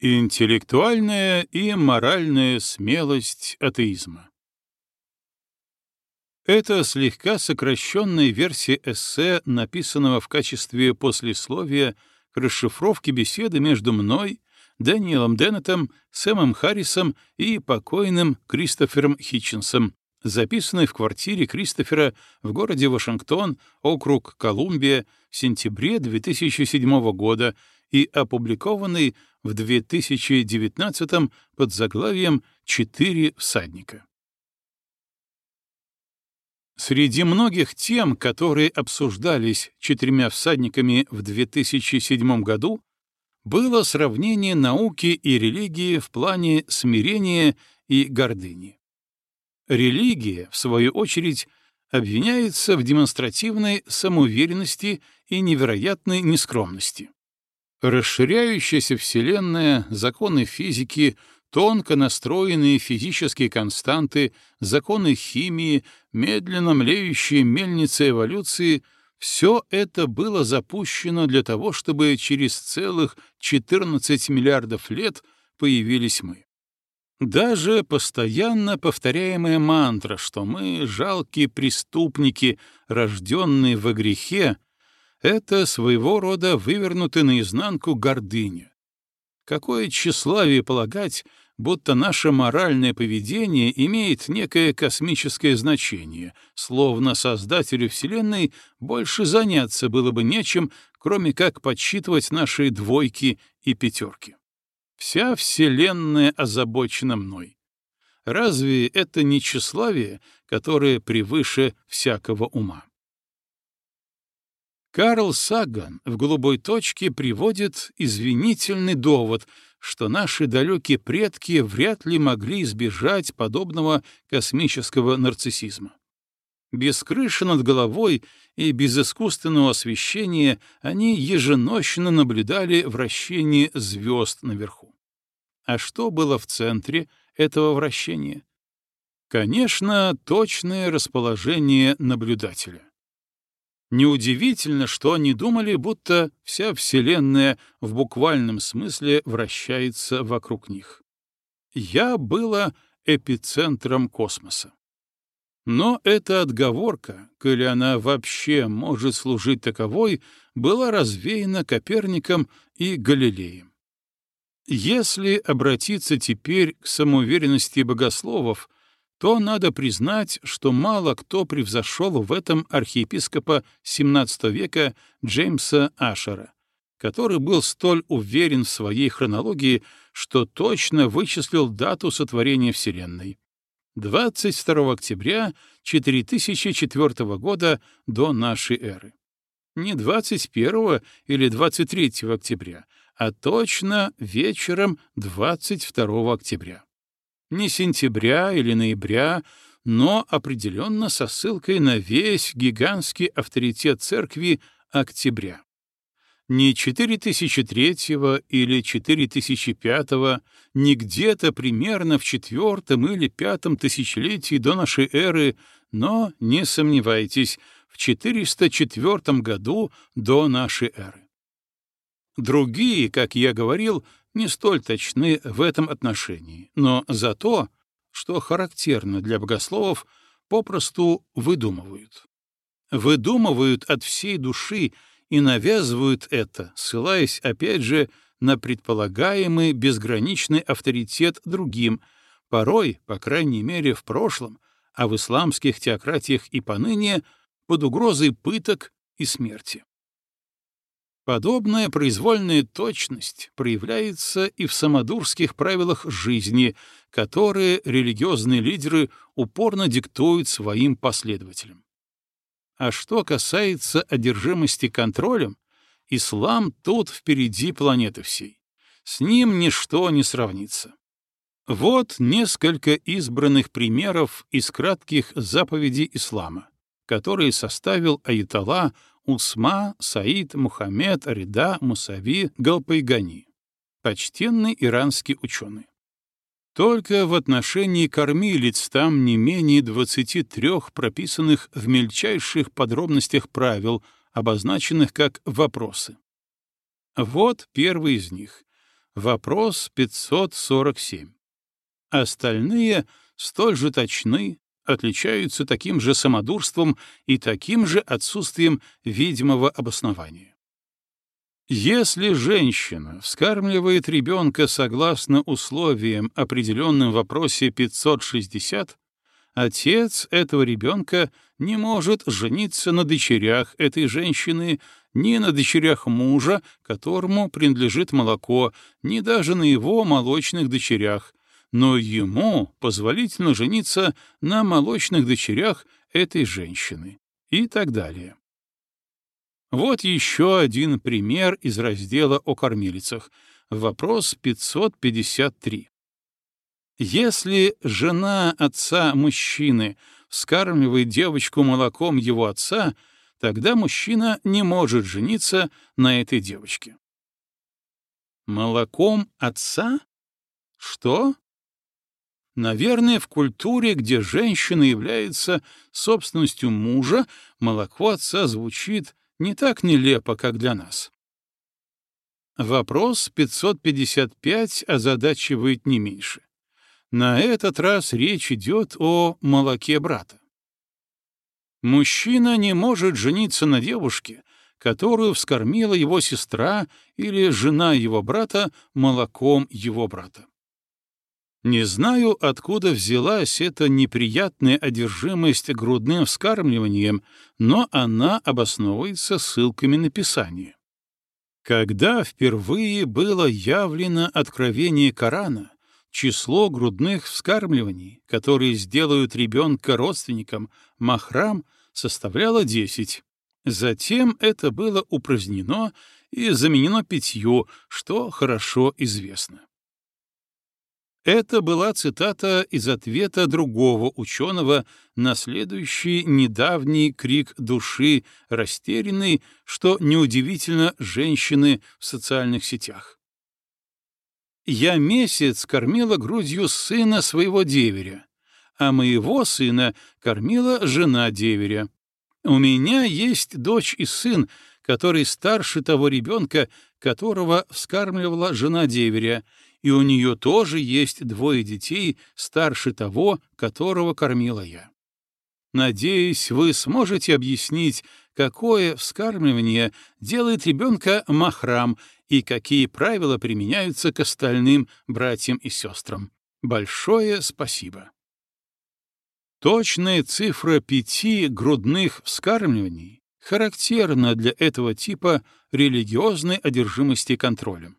Интеллектуальная и моральная смелость атеизма. Это слегка сокращенная версия эссе, написанного в качестве послесловия к расшифровке беседы между мной, Дэниелом Деннетом, Сэмом Харрисом и покойным Кристофером Хитчинсом, записанной в квартире Кристофера в городе Вашингтон, округ Колумбия, в сентябре 2007 года и опубликованной в 2019 под заглавием «Четыре всадника». Среди многих тем, которые обсуждались четырьмя всадниками в 2007 году, было сравнение науки и религии в плане смирения и гордыни. Религия, в свою очередь, обвиняется в демонстративной самоуверенности и невероятной нескромности. Расширяющаяся Вселенная, законы физики, тонко настроенные физические константы, законы химии, медленно млеющие мельницы эволюции — все это было запущено для того, чтобы через целых 14 миллиардов лет появились мы. Даже постоянно повторяемая мантра, что мы — жалкие преступники, рожденные во грехе, это своего рода вывернутая наизнанку гордыня. Какое тщеславие полагать, будто наше моральное поведение имеет некое космическое значение, словно Создателю Вселенной больше заняться было бы нечем, кроме как подсчитывать наши двойки и пятерки. Вся Вселенная озабочена мной. Разве это не тщеславие, которое превыше всякого ума? Карл Саган в «Голубой точке» приводит извинительный довод, что наши далекие предки вряд ли могли избежать подобного космического нарциссизма. Без крыши над головой и без искусственного освещения они еженощно наблюдали вращение звезд наверху. А что было в центре этого вращения? Конечно, точное расположение наблюдателя. Неудивительно, что они думали, будто вся Вселенная в буквальном смысле вращается вокруг них. Я была эпицентром космоса. Но эта отговорка, коли она вообще может служить таковой, была развеяна Коперником и Галилеем. Если обратиться теперь к самоуверенности богословов, то надо признать, что мало кто превзошел в этом архиепископа XVII века Джеймса Ашера, который был столь уверен в своей хронологии, что точно вычислил дату сотворения Вселенной. 22 октября 4004 года до нашей эры. Не 21 или 23 октября, а точно вечером 22 октября не сентября или ноября, но определенно со ссылкой на весь гигантский авторитет церкви октября. Не 4003 или 4005, не где-то примерно в четвертом или пятом тысячелетии до нашей эры, но, не сомневайтесь, в 404 году до нашей эры. Другие, как я говорил, не столь точны в этом отношении, но за то, что характерно для богословов, попросту выдумывают. Выдумывают от всей души и навязывают это, ссылаясь опять же на предполагаемый безграничный авторитет другим, порой, по крайней мере в прошлом, а в исламских теократиях и поныне, под угрозой пыток и смерти. Подобная произвольная точность проявляется и в самодурских правилах жизни, которые религиозные лидеры упорно диктуют своим последователям. А что касается одержимости контролем, ислам тут впереди планеты всей. С ним ничто не сравнится. Вот несколько избранных примеров из кратких заповедей ислама, которые составил Аятолла Усма Саид Мухаммед Рида Мусави Галпайгани, почтенный иранский ученый. Только в отношении кормилиц там не менее 23 прописанных в мельчайших подробностях правил, обозначенных как вопросы. Вот первый из них. Вопрос 547. Остальные столь же точны, отличаются таким же самодурством и таким же отсутствием видимого обоснования. Если женщина вскармливает ребенка согласно условиям, определенным в вопросе 560, отец этого ребенка не может жениться на дочерях этой женщины, ни на дочерях мужа, которому принадлежит молоко, ни даже на его молочных дочерях, но ему позволительно жениться на молочных дочерях этой женщины и так далее. Вот еще один пример из раздела о кормилицах. Вопрос 553. Если жена отца мужчины вскармливает девочку молоком его отца, тогда мужчина не может жениться на этой девочке. Молоком отца? Что? Наверное, в культуре, где женщина является собственностью мужа, молоко отца звучит не так нелепо, как для нас. Вопрос 555 озадачивает не меньше. На этот раз речь идет о молоке брата. Мужчина не может жениться на девушке, которую вскормила его сестра или жена его брата молоком его брата. Не знаю, откуда взялась эта неприятная одержимость грудным вскармливанием, но она обосновывается ссылками на Писание. Когда впервые было явлено откровение Корана, число грудных вскармливаний, которые сделают ребенка родственником, махрам, составляло 10. Затем это было упразднено и заменено пятью, что хорошо известно. Это была цитата из ответа другого ученого на следующий недавний крик души, растерянный, что неудивительно, женщины в социальных сетях. «Я месяц кормила грудью сына своего деверя, а моего сына кормила жена деверя. У меня есть дочь и сын, который старше того ребенка, которого вскармливала жена деверя, и у нее тоже есть двое детей старше того, которого кормила я. Надеюсь, вы сможете объяснить, какое вскармливание делает ребенка махрам и какие правила применяются к остальным братьям и сестрам. Большое спасибо. Точная цифра пяти грудных вскармливаний характерна для этого типа религиозной одержимости контролем.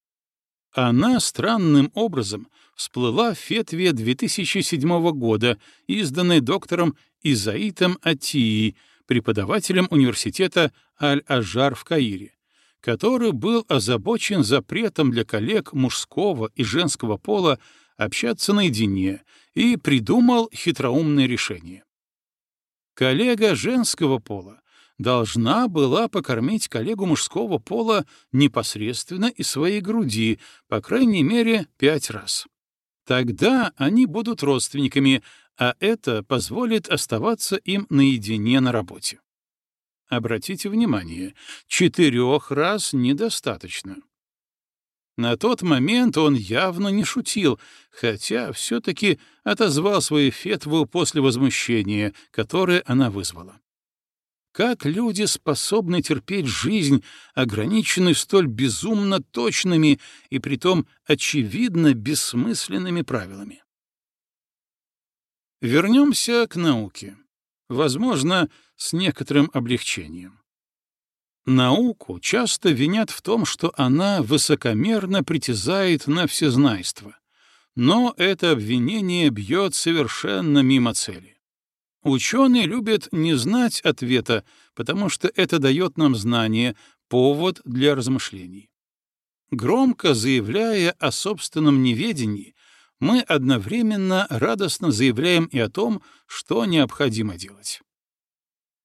Она странным образом всплыла в фетве 2007 года, изданной доктором Изаитом Атии, преподавателем университета Аль-Ажар в Каире, который был озабочен запретом для коллег мужского и женского пола общаться наедине и придумал хитроумное решение. Коллега женского пола должна была покормить коллегу мужского пола непосредственно из своей груди, по крайней мере, пять раз. Тогда они будут родственниками, а это позволит оставаться им наедине на работе. Обратите внимание, четырех раз недостаточно. На тот момент он явно не шутил, хотя все-таки отозвал свою фетву после возмущения, которое она вызвала. Как люди способны терпеть жизнь, ограниченную столь безумно точными и притом очевидно бессмысленными правилами? Вернемся к науке. Возможно, с некоторым облегчением. Науку часто винят в том, что она высокомерно притязает на всезнайство. Но это обвинение бьет совершенно мимо цели. Ученые любят не знать ответа, потому что это дает нам знание, повод для размышлений. Громко заявляя о собственном неведении, мы одновременно радостно заявляем и о том, что необходимо делать.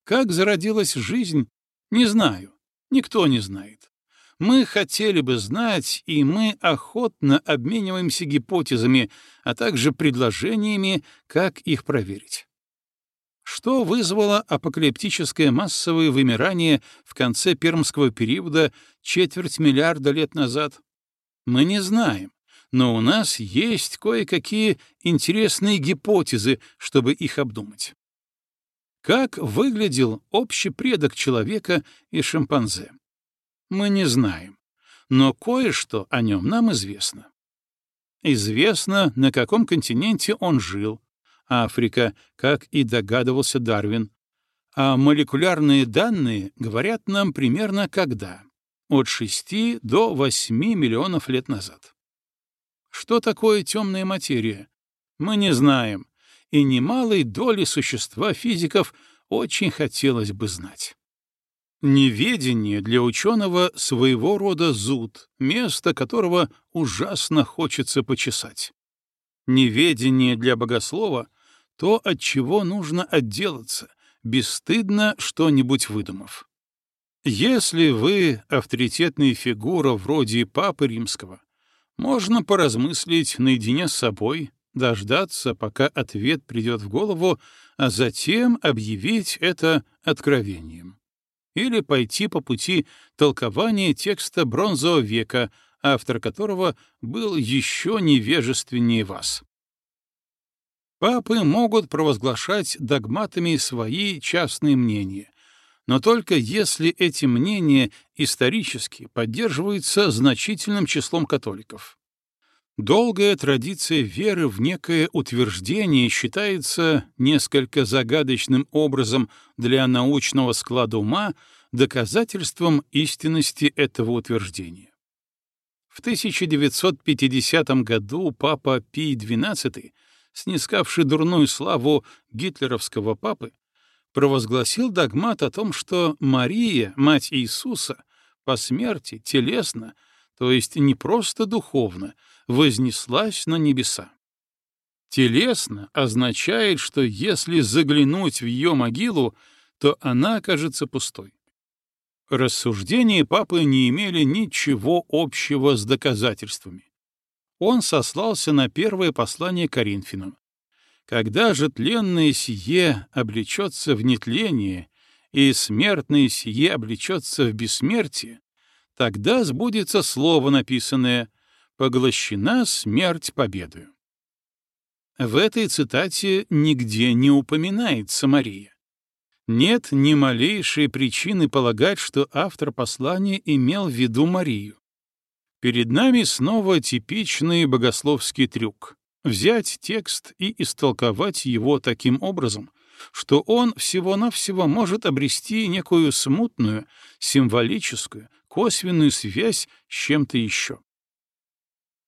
Как зародилась жизнь, не знаю, никто не знает. Мы хотели бы знать, и мы охотно обмениваемся гипотезами, а также предложениями, как их проверить что вызвало апокалиптическое массовое вымирание в конце пермского периода четверть миллиарда лет назад. Мы не знаем, но у нас есть кое-какие интересные гипотезы, чтобы их обдумать. Как выглядел общий предок человека и шимпанзе? Мы не знаем, но кое-что о нем нам известно. Известно, на каком континенте он жил, Африка, как и догадывался Дарвин, а молекулярные данные говорят нам примерно когда — от 6 до 8 миллионов лет назад. Что такое темная материя? Мы не знаем, и немалой доли существа физиков очень хотелось бы знать. Неведение для ученого своего рода зуд, место которого ужасно хочется почесать. Неведение для богослова — то, от чего нужно отделаться, бесстыдно что-нибудь выдумав. Если вы авторитетная фигура вроде Папы Римского, можно поразмыслить наедине с собой, дождаться, пока ответ придет в голову, а затем объявить это откровением. Или пойти по пути толкования текста бронзового века, автор которого был еще невежественнее вас. Папы могут провозглашать догматами свои частные мнения, но только если эти мнения исторически поддерживаются значительным числом католиков. Долгая традиция веры в некое утверждение считается несколько загадочным образом для научного склада ума доказательством истинности этого утверждения. В 1950 году папа Пий XII снискавший дурную славу гитлеровского папы, провозгласил догмат о том, что Мария, мать Иисуса, по смерти телесно, то есть не просто духовно, вознеслась на небеса. Телесно означает, что если заглянуть в ее могилу, то она окажется пустой. Рассуждения папы не имели ничего общего с доказательствами он сослался на первое послание Коринфянам. «Когда же тленное сие облечется в нетление, и смертное сие облечется в бессмертие, тогда сбудется слово написанное «Поглощена смерть победою». В этой цитате нигде не упоминается Мария. Нет ни малейшей причины полагать, что автор послания имел в виду Марию. Перед нами снова типичный богословский трюк — взять текст и истолковать его таким образом, что он всего-навсего может обрести некую смутную, символическую, косвенную связь с чем-то еще.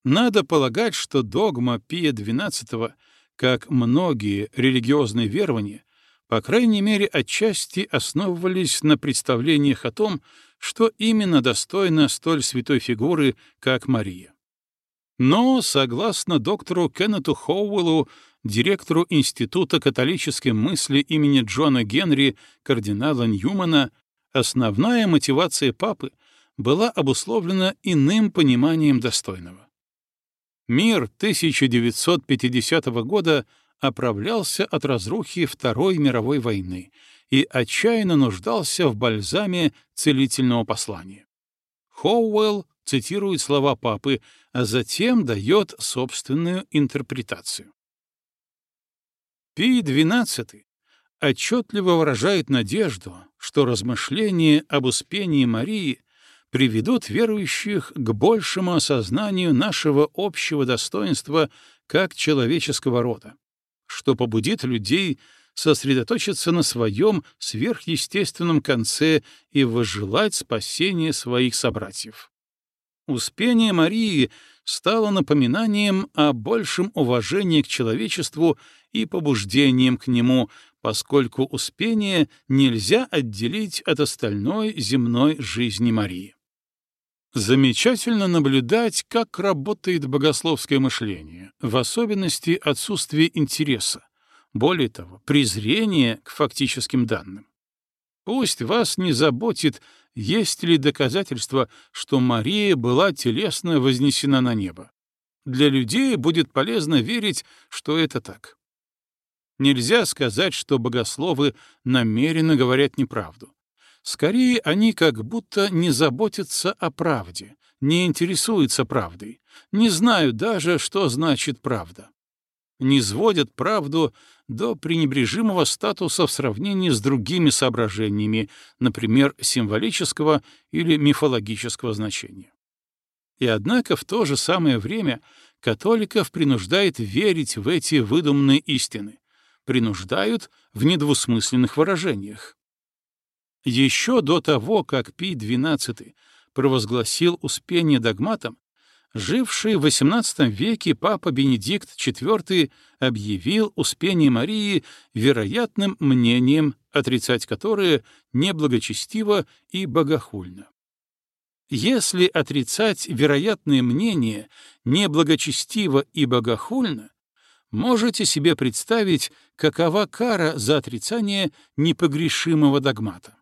Надо полагать, что догма Пия XII, как многие религиозные верования, по крайней мере, отчасти основывались на представлениях о том, что именно достойно столь святой фигуры, как Мария. Но, согласно доктору Кеннету Хоуэллу, директору Института католической мысли имени Джона Генри, кардинала Ньюмана, основная мотивация папы была обусловлена иным пониманием достойного. Мир 1950 года оправлялся от разрухи Второй мировой войны — и отчаянно нуждался в бальзаме целительного послания. Хоуэлл цитирует слова папы, а затем дает собственную интерпретацию. Пий XII отчетливо выражает надежду, что размышления об успении Марии приведут верующих к большему осознанию нашего общего достоинства как человеческого рода, что побудит людей сосредоточиться на своем сверхъестественном конце и возжелать спасения своих собратьев. Успение Марии стало напоминанием о большем уважении к человечеству и побуждением к нему, поскольку успение нельзя отделить от остальной земной жизни Марии. Замечательно наблюдать, как работает богословское мышление, в особенности отсутствие интереса, более того, презрение к фактическим данным. Пусть вас не заботит, есть ли доказательства, что Мария была телесно вознесена на небо. Для людей будет полезно верить, что это так. Нельзя сказать, что богословы намеренно говорят неправду. Скорее, они как будто не заботятся о правде, не интересуются правдой, не знают даже, что значит правда. Не сводят правду до пренебрежимого статуса в сравнении с другими соображениями, например, символического или мифологического значения. И однако в то же самое время католиков принуждает верить в эти выдуманные истины, принуждают в недвусмысленных выражениях. Еще до того, как Пий XII провозгласил успение догматом, живший в XVIII веке папа Бенедикт IV объявил успение Марии вероятным мнением, отрицать которое неблагочестиво и богохульно. Если отрицать вероятное мнение неблагочестиво и богохульно, можете себе представить, какова кара за отрицание непогрешимого догмата.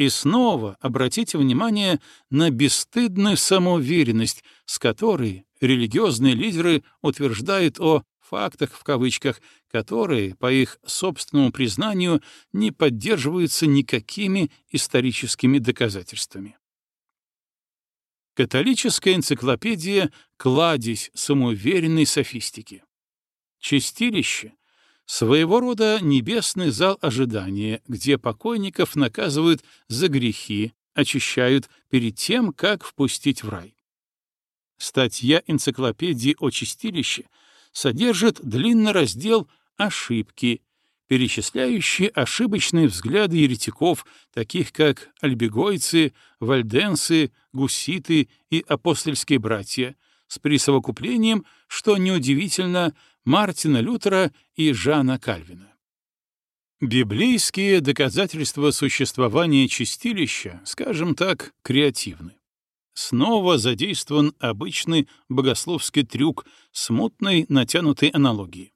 И снова обратите внимание на бесстыдную самоуверенность, с которой религиозные лидеры утверждают о «фактах» в кавычках, которые, по их собственному признанию, не поддерживаются никакими историческими доказательствами. Католическая энциклопедия — кладезь самоуверенной софистики. Чистилище Своего рода небесный зал ожидания, где покойников наказывают за грехи, очищают перед тем, как впустить в рай. Статья энциклопедии о чистилище содержит длинный раздел «Ошибки», перечисляющие ошибочные взгляды еретиков, таких как альбегойцы, вальденсы, гуситы и апостольские братья, с присовокуплением, что неудивительно, Мартина Лютера и Жана Кальвина. Библейские доказательства существования чистилища, скажем так, креативны. Снова задействован обычный богословский трюк смутной натянутой аналогии.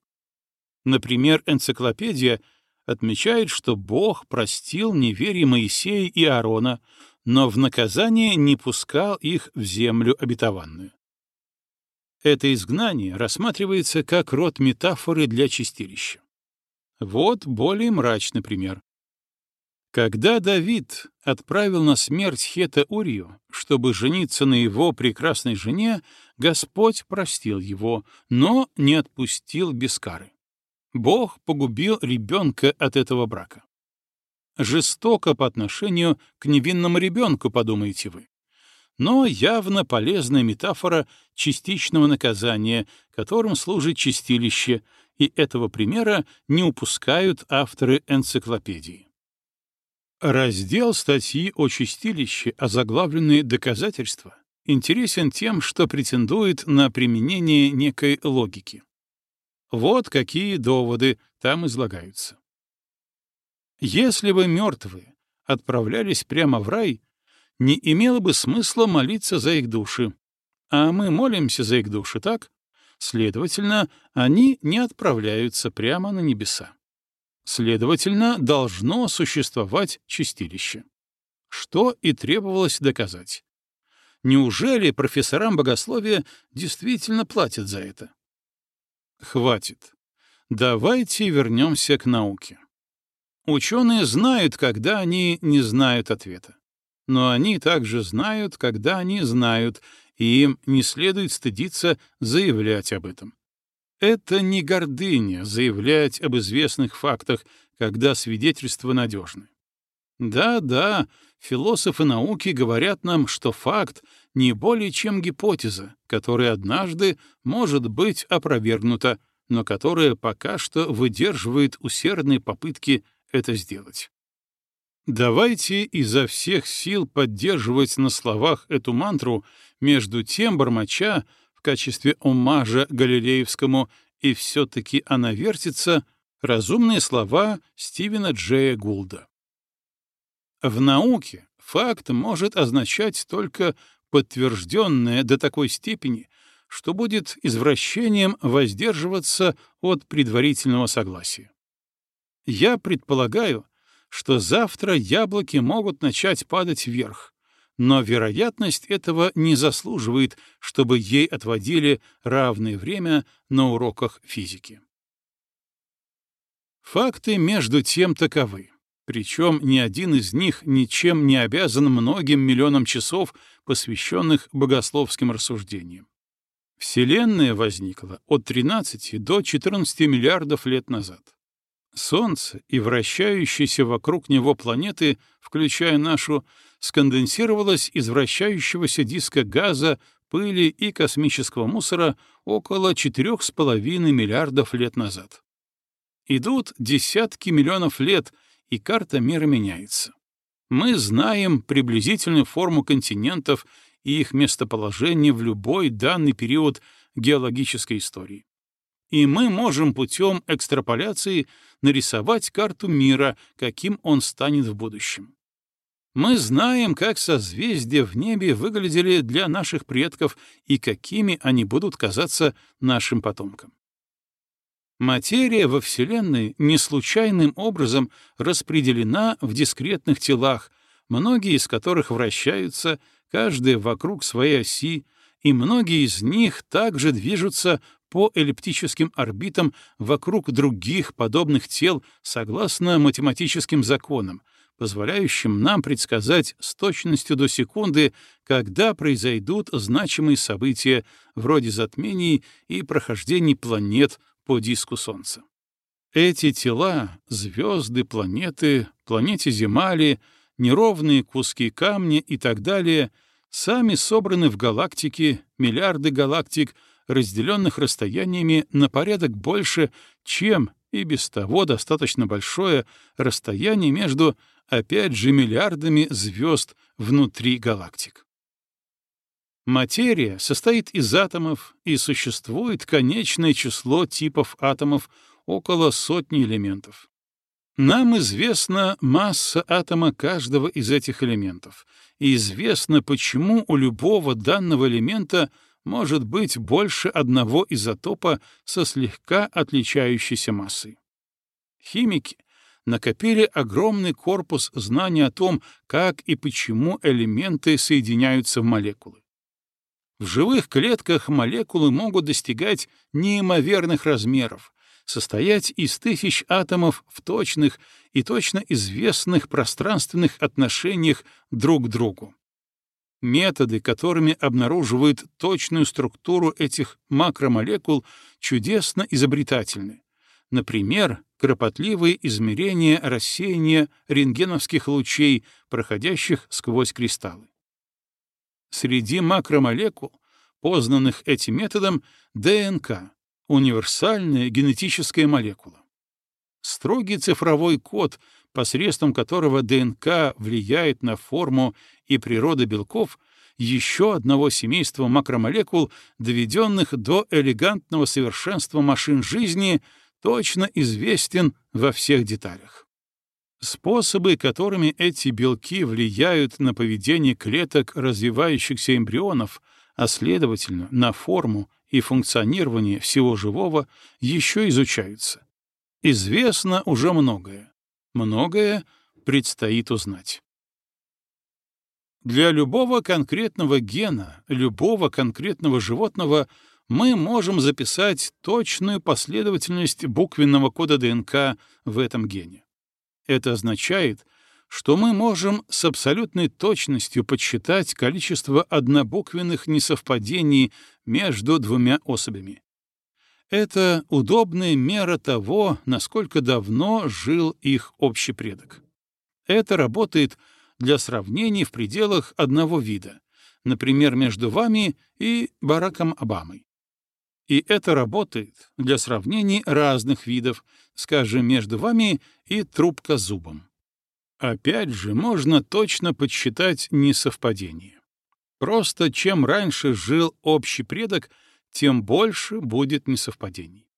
Например, энциклопедия отмечает, что Бог простил неверие Моисея и Аарона, но в наказание не пускал их в землю обетованную. Это изгнание рассматривается как род метафоры для чистилища. Вот более мрачный пример. Когда Давид отправил на смерть Хета Урию, чтобы жениться на его прекрасной жене, Господь простил его, но не отпустил без кары. Бог погубил ребенка от этого брака. Жестоко по отношению к невинному ребенку, подумаете вы но явно полезная метафора частичного наказания, которым служит чистилище, и этого примера не упускают авторы энциклопедии. Раздел статьи о чистилище, озаглавленный «Доказательства», интересен тем, что претендует на применение некой логики. Вот какие доводы там излагаются. Если бы мертвые отправлялись прямо в рай, не имело бы смысла молиться за их души. А мы молимся за их души, так? Следовательно, они не отправляются прямо на небеса. Следовательно, должно существовать чистилище. Что и требовалось доказать. Неужели профессорам богословия действительно платят за это? Хватит. Давайте вернемся к науке. Ученые знают, когда они не знают ответа но они также знают, когда они знают, и им не следует стыдиться заявлять об этом. Это не гордыня заявлять об известных фактах, когда свидетельства надежны. Да-да, философы науки говорят нам, что факт не более чем гипотеза, которая однажды может быть опровергнута, но которая пока что выдерживает усердные попытки это сделать. Давайте изо всех сил поддерживать на словах эту мантру, между тем бормоча в качестве омажа Галилеевскому «и все-таки она вертится» разумные слова Стивена Джея Гулда. В науке факт может означать только подтвержденное до такой степени, что будет извращением воздерживаться от предварительного согласия. Я предполагаю, что завтра яблоки могут начать падать вверх, но вероятность этого не заслуживает, чтобы ей отводили равное время на уроках физики. Факты между тем таковы. Причем ни один из них ничем не обязан многим миллионам часов, посвященных богословским рассуждениям. Вселенная возникла от 13 до 14 миллиардов лет назад. Солнце и вращающиеся вокруг него планеты, включая нашу, сконденсировалось из вращающегося диска газа, пыли и космического мусора около 4,5 миллиардов лет назад. Идут десятки миллионов лет, и карта мира меняется. Мы знаем приблизительную форму континентов и их местоположение в любой данный период геологической истории. И мы можем путем экстраполяции нарисовать карту мира, каким он станет в будущем. Мы знаем, как созвездия в небе выглядели для наших предков и какими они будут казаться нашим потомкам. Материя во Вселенной не случайным образом распределена в дискретных телах, многие из которых вращаются, каждая вокруг своей оси, и многие из них также движутся по эллиптическим орбитам вокруг других подобных тел согласно математическим законам, позволяющим нам предсказать с точностью до секунды, когда произойдут значимые события вроде затмений и прохождений планет по диску Солнца. Эти тела — звезды, планеты, планете Земали, неровные куски камня и так далее — сами собраны в галактике, миллиарды галактик, разделенных расстояниями на порядок больше, чем и без того достаточно большое расстояние между, опять же, миллиардами звезд внутри галактик. Материя состоит из атомов, и существует конечное число типов атомов, около сотни элементов. Нам известна масса атома каждого из этих элементов, и известно, почему у любого данного элемента может быть больше одного изотопа со слегка отличающейся массой. Химики накопили огромный корпус знаний о том, как и почему элементы соединяются в молекулы. В живых клетках молекулы могут достигать неимоверных размеров, состоять из тысяч атомов в точных и точно известных пространственных отношениях друг к другу. Методы, которыми обнаруживают точную структуру этих макромолекул, чудесно изобретательны. Например, кропотливые измерения рассеяния рентгеновских лучей, проходящих сквозь кристаллы. Среди макромолекул, познанных этим методом, ДНК — универсальная генетическая молекула. Строгий цифровой код, посредством которого ДНК влияет на форму и природу белков, еще одного семейства макромолекул, доведенных до элегантного совершенства машин жизни, точно известен во всех деталях. Способы, которыми эти белки влияют на поведение клеток развивающихся эмбрионов, а следовательно, на форму и функционирование всего живого, еще изучаются. Известно уже многое. Многое предстоит узнать. Для любого конкретного гена, любого конкретного животного мы можем записать точную последовательность буквенного кода ДНК в этом гене. Это означает, что мы можем с абсолютной точностью подсчитать количество однобуквенных несовпадений между двумя особями. Это удобная мера того, насколько давно жил их общий предок. Это работает для сравнений в пределах одного вида, например, между вами и Бараком Обамой. И это работает для сравнений разных видов, скажем, между вами и трубкозубом. Опять же, можно точно подсчитать несовпадение. Просто чем раньше жил общий предок, тем больше будет несовпадений.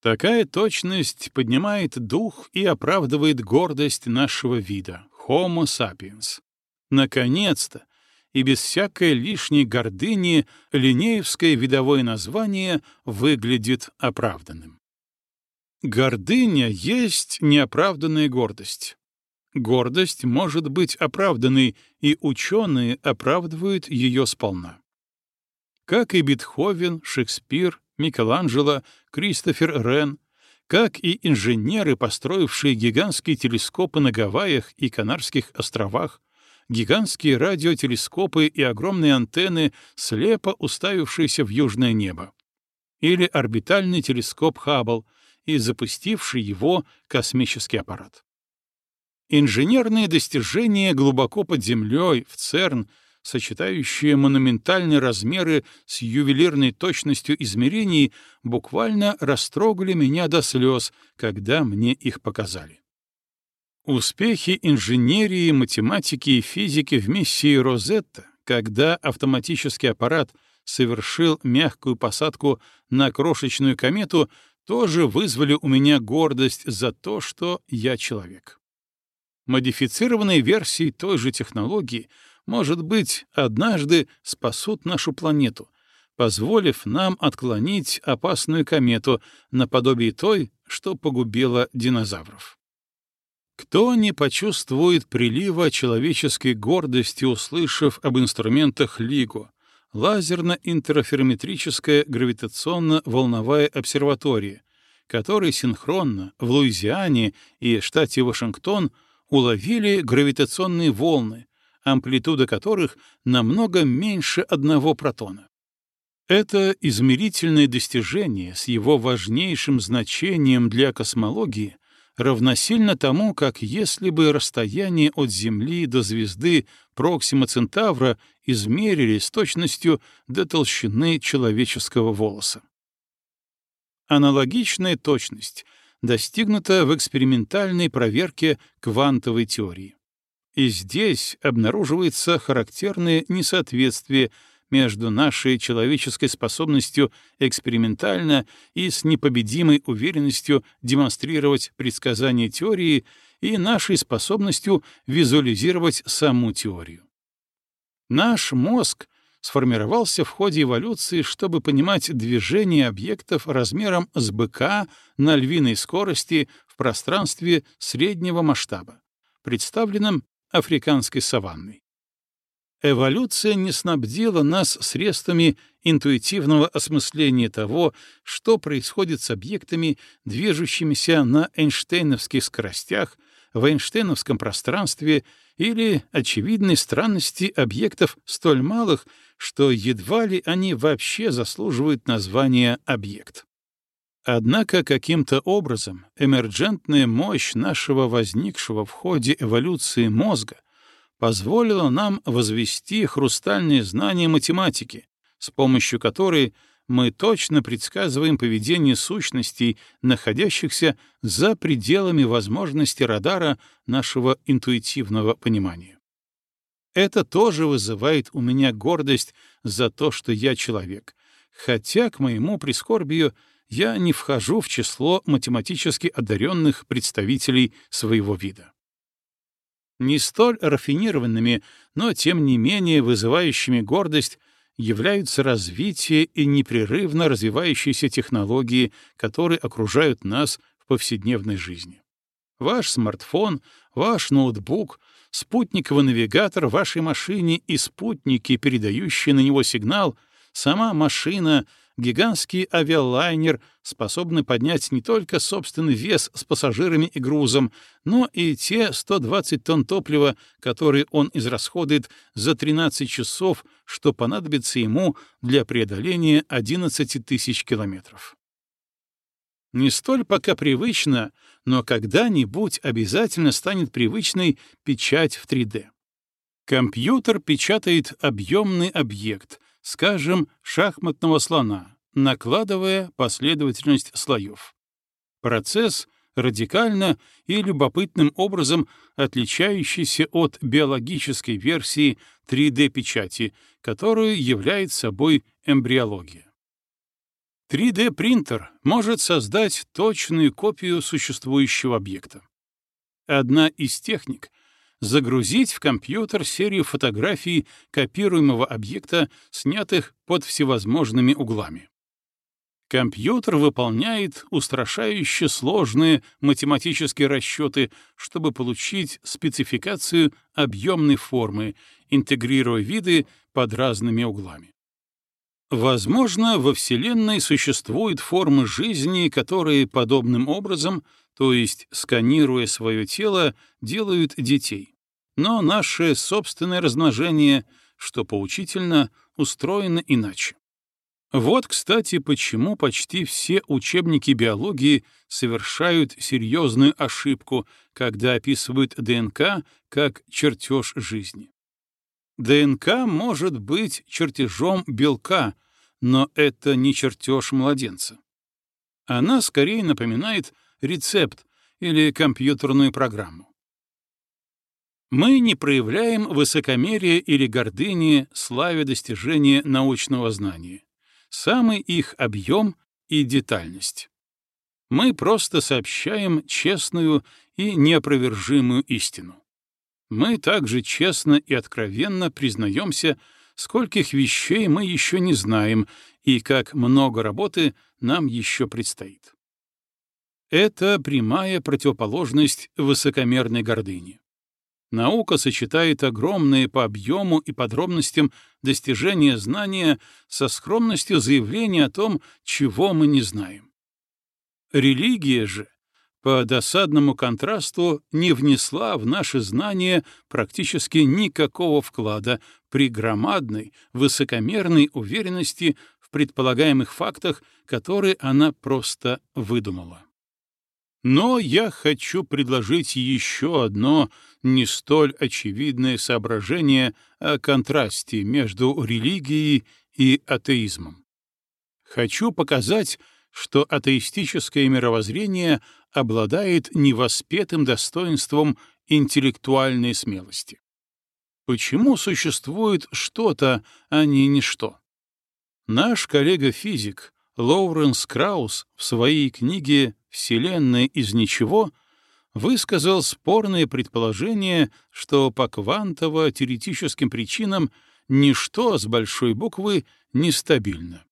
Такая точность поднимает дух и оправдывает гордость нашего вида — Homo sapiens. Наконец-то, и без всякой лишней гордыни линеевское видовое название выглядит оправданным. Гордыня есть неоправданная гордость. Гордость может быть оправданной, и ученые оправдывают ее сполна. Как и Бетховен, Шекспир, Микеланджело, Кристофер Рен, как и инженеры, построившие гигантские телескопы на Гавайях и Канарских островах, гигантские радиотелескопы и огромные антенны, слепо уставившиеся в южное небо, или орбитальный телескоп Хаббл и запустивший его космический аппарат. Инженерные достижения глубоко под землей, в ЦЕРН, сочетающие монументальные размеры с ювелирной точностью измерений, буквально растрогали меня до слез, когда мне их показали. Успехи инженерии, математики и физики в миссии «Розетта», когда автоматический аппарат совершил мягкую посадку на крошечную комету, тоже вызвали у меня гордость за то, что я человек. Модифицированные версии той же технологии, может быть, однажды спасут нашу планету, позволив нам отклонить опасную комету наподобие той, что погубила динозавров. Кто не почувствует прилива человеческой гордости, услышав об инструментах LIGO, лазерно-интерферометрическая гравитационно-волновая обсерватория, которой синхронно в Луизиане и штате Вашингтон уловили гравитационные волны, амплитуда которых намного меньше одного протона. Это измерительное достижение с его важнейшим значением для космологии равносильно тому, как если бы расстояние от Земли до звезды Проксима Центавра измерили с точностью до толщины человеческого волоса. Аналогичная точность достигнута в экспериментальной проверке квантовой теории. И здесь обнаруживается характерное несоответствие между нашей человеческой способностью экспериментально и с непобедимой уверенностью демонстрировать предсказания теории и нашей способностью визуализировать саму теорию. Наш мозг сформировался в ходе эволюции, чтобы понимать движение объектов размером с быка на львиной скорости в пространстве среднего масштаба, представленном африканской саванной. Эволюция не снабдила нас средствами интуитивного осмысления того, что происходит с объектами, движущимися на эйнштейновских скоростях, в эйнштейновском пространстве или очевидной странности объектов столь малых, что едва ли они вообще заслуживают названия «объект». Однако каким-то образом эмерджентная мощь нашего возникшего в ходе эволюции мозга — позволило нам возвести хрустальные знания математики, с помощью которой мы точно предсказываем поведение сущностей, находящихся за пределами возможности радара нашего интуитивного понимания. Это тоже вызывает у меня гордость за то, что я человек, хотя, к моему прискорбию, я не вхожу в число математически одаренных представителей своего вида не столь рафинированными, но тем не менее вызывающими гордость, являются развитие и непрерывно развивающиеся технологии, которые окружают нас в повседневной жизни. Ваш смартфон, ваш ноутбук, спутниковый навигатор в вашей машине и спутники, передающие на него сигнал, сама машина — гигантский авиалайнер, способный поднять не только собственный вес с пассажирами и грузом, но и те 120 тонн топлива, которые он израсходует за 13 часов, что понадобится ему для преодоления 11 тысяч километров. Не столь пока привычно, но когда-нибудь обязательно станет привычной печать в 3D. Компьютер печатает объемный объект, скажем, шахматного слона, накладывая последовательность слоев. Процесс радикально и любопытным образом отличающийся от биологической версии 3D-печати, которую является собой эмбриология. 3D-принтер может создать точную копию существующего объекта. Одна из техник — загрузить в компьютер серию фотографий копируемого объекта, снятых под всевозможными углами. Компьютер выполняет устрашающе сложные математические расчеты, чтобы получить спецификацию объемной формы, интегрируя виды под разными углами. Возможно, во Вселенной существуют формы жизни, которые подобным образом, то есть сканируя свое тело, делают детей. Но наше собственное размножение, что поучительно, устроено иначе. Вот, кстати, почему почти все учебники биологии совершают серьезную ошибку, когда описывают ДНК как чертеж жизни. ДНК может быть чертежом белка, но это не чертеж младенца. Она скорее напоминает рецепт или компьютерную программу. Мы не проявляем высокомерия или гордыни, славя достижения научного знания самый их объем и детальность. Мы просто сообщаем честную и неопровержимую истину. Мы также честно и откровенно признаемся, скольких вещей мы еще не знаем и как много работы нам еще предстоит. Это прямая противоположность высокомерной гордыни. Наука сочетает огромные по объему и подробностям достижения знания со скромностью заявления о том, чего мы не знаем. Религия же, по досадному контрасту, не внесла в наши знания практически никакого вклада при громадной, высокомерной уверенности в предполагаемых фактах, которые она просто выдумала. Но я хочу предложить еще одно не столь очевидное соображение о контрасте между религией и атеизмом. Хочу показать, что атеистическое мировоззрение обладает невоспетым достоинством интеллектуальной смелости. Почему существует что-то, а не ничто? Наш коллега-физик Лоуренс Краус в своей книге Вселенная из ничего высказал спорное предположение, что по квантово-теоретическим причинам ничто с большой буквы нестабильно.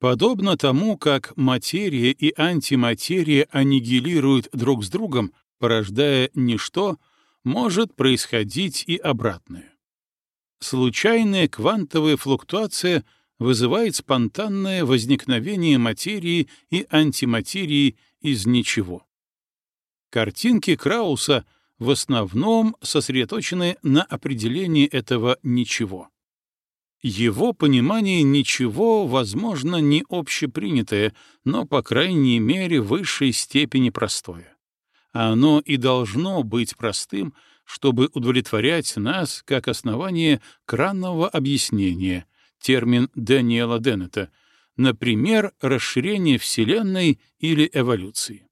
Подобно тому, как материя и антиматерия аннигилируют друг с другом, порождая ничто, может происходить и обратное. Случайная квантовая флуктуация вызывает спонтанное возникновение материи и антиматерии из ничего. Картинки Крауса в основном сосредоточены на определении этого ничего. Его понимание ничего, возможно, не общепринятое, но, по крайней мере, в высшей степени простое. Оно и должно быть простым, чтобы удовлетворять нас как основание кранного объяснения, термин Дэниела Деннета — например, расширение Вселенной или эволюции.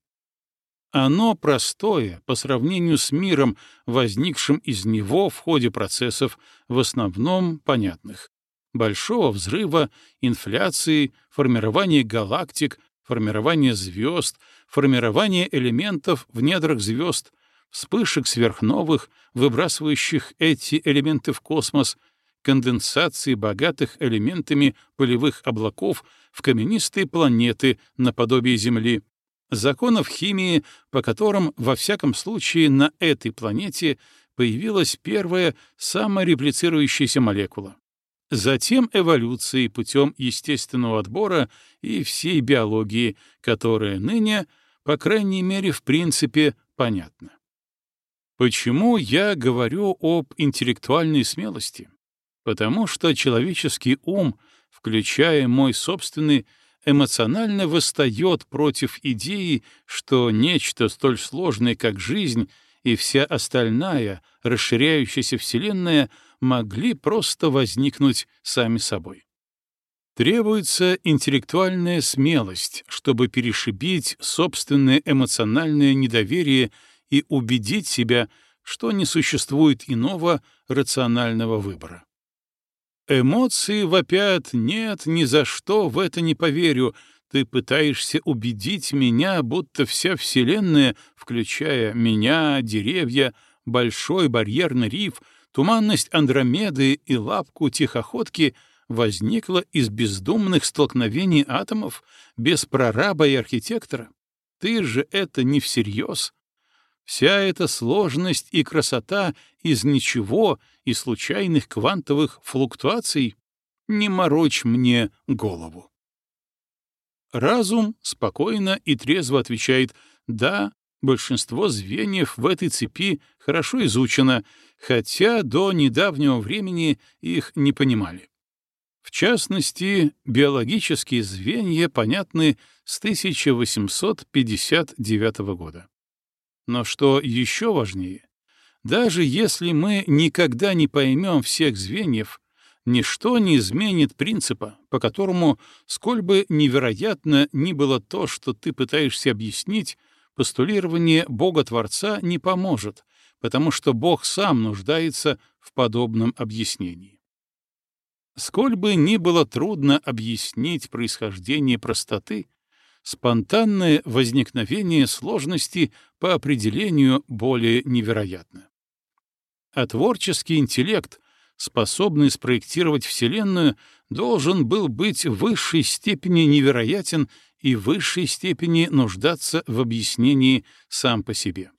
Оно простое по сравнению с миром, возникшим из него в ходе процессов в основном понятных. Большого взрыва, инфляции, формирования галактик, формирования звезд, формирования элементов в недрах звезд, вспышек сверхновых, выбрасывающих эти элементы в космос — конденсации богатых элементами полевых облаков в каменистые планеты наподобие Земли, законов химии, по которым, во всяком случае, на этой планете появилась первая самореплицирующаяся молекула. Затем эволюции путем естественного отбора и всей биологии, которая ныне, по крайней мере, в принципе, понятна. Почему я говорю об интеллектуальной смелости? Потому что человеческий ум, включая мой собственный, эмоционально восстает против идеи, что нечто столь сложное, как жизнь, и вся остальная, расширяющаяся Вселенная могли просто возникнуть сами собой. Требуется интеллектуальная смелость, чтобы перешибить собственное эмоциональное недоверие и убедить себя, что не существует иного рационального выбора. Эмоции вопят «нет, ни за что в это не поверю», ты пытаешься убедить меня, будто вся Вселенная, включая меня, деревья, большой барьерный риф, туманность Андромеды и лапку тихоходки, возникла из бездумных столкновений атомов без прораба и архитектора? Ты же это не всерьез. Вся эта сложность и красота из ничего и случайных квантовых флуктуаций? не морочь мне голову. Разум спокойно и трезво отвечает «да, большинство звеньев в этой цепи хорошо изучено, хотя до недавнего времени их не понимали. В частности, биологические звенья понятны с 1859 года. Но что еще важнее, даже если мы никогда не поймем всех звеньев, ничто не изменит принципа, по которому, сколь бы невероятно ни было то, что ты пытаешься объяснить, постулирование Бога-творца не поможет, потому что Бог сам нуждается в подобном объяснении. Сколь бы ни было трудно объяснить происхождение простоты, спонтанное возникновение сложности по определению более невероятно. А творческий интеллект, способный спроектировать Вселенную, должен был быть в высшей степени невероятен и в высшей степени нуждаться в объяснении сам по себе.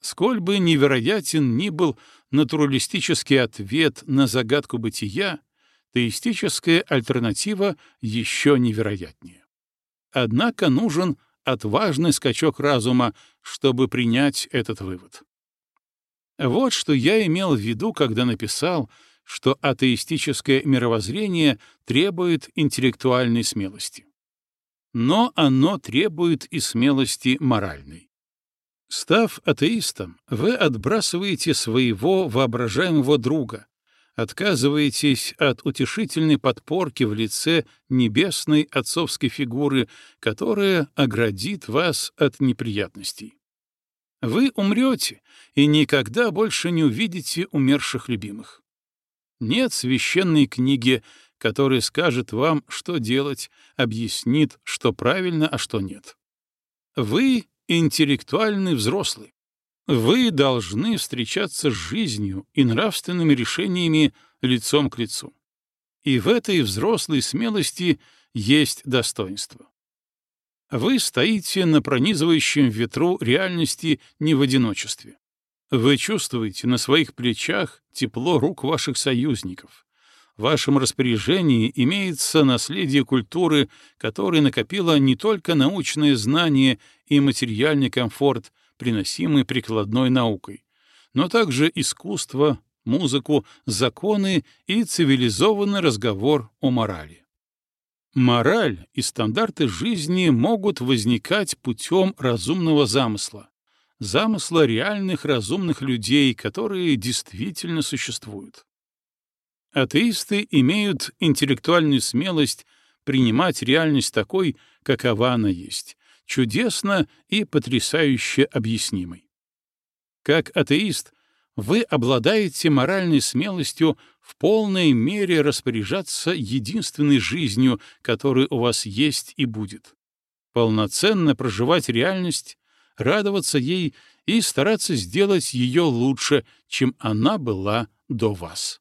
Сколь бы невероятен ни был натуралистический ответ на загадку бытия, теистическая альтернатива еще невероятнее. Однако нужен отважный скачок разума, чтобы принять этот вывод. Вот что я имел в виду, когда написал, что атеистическое мировоззрение требует интеллектуальной смелости. Но оно требует и смелости моральной. Став атеистом, вы отбрасываете своего воображаемого друга, отказываетесь от утешительной подпорки в лице небесной отцовской фигуры, которая оградит вас от неприятностей. Вы умрете и никогда больше не увидите умерших любимых. Нет священной книги, которая скажет вам, что делать, объяснит, что правильно, а что нет. Вы интеллектуальный взрослый. Вы должны встречаться с жизнью и нравственными решениями лицом к лицу. И в этой взрослой смелости есть достоинство. Вы стоите на пронизывающем ветру реальности не в одиночестве. Вы чувствуете на своих плечах тепло рук ваших союзников, в вашем распоряжении имеется наследие культуры, которое накопило не только научное знание и материальный комфорт, приносимый прикладной наукой, но также искусство, музыку, законы и цивилизованный разговор о морали. Мораль и стандарты жизни могут возникать путем разумного замысла, замысла реальных разумных людей, которые действительно существуют. Атеисты имеют интеллектуальную смелость принимать реальность такой, какова она есть, чудесно и потрясающе объяснимой. Как атеист, вы обладаете моральной смелостью в полной мере распоряжаться единственной жизнью, которая у вас есть и будет. Полноценно проживать реальность, радоваться ей и стараться сделать ее лучше, чем она была до вас.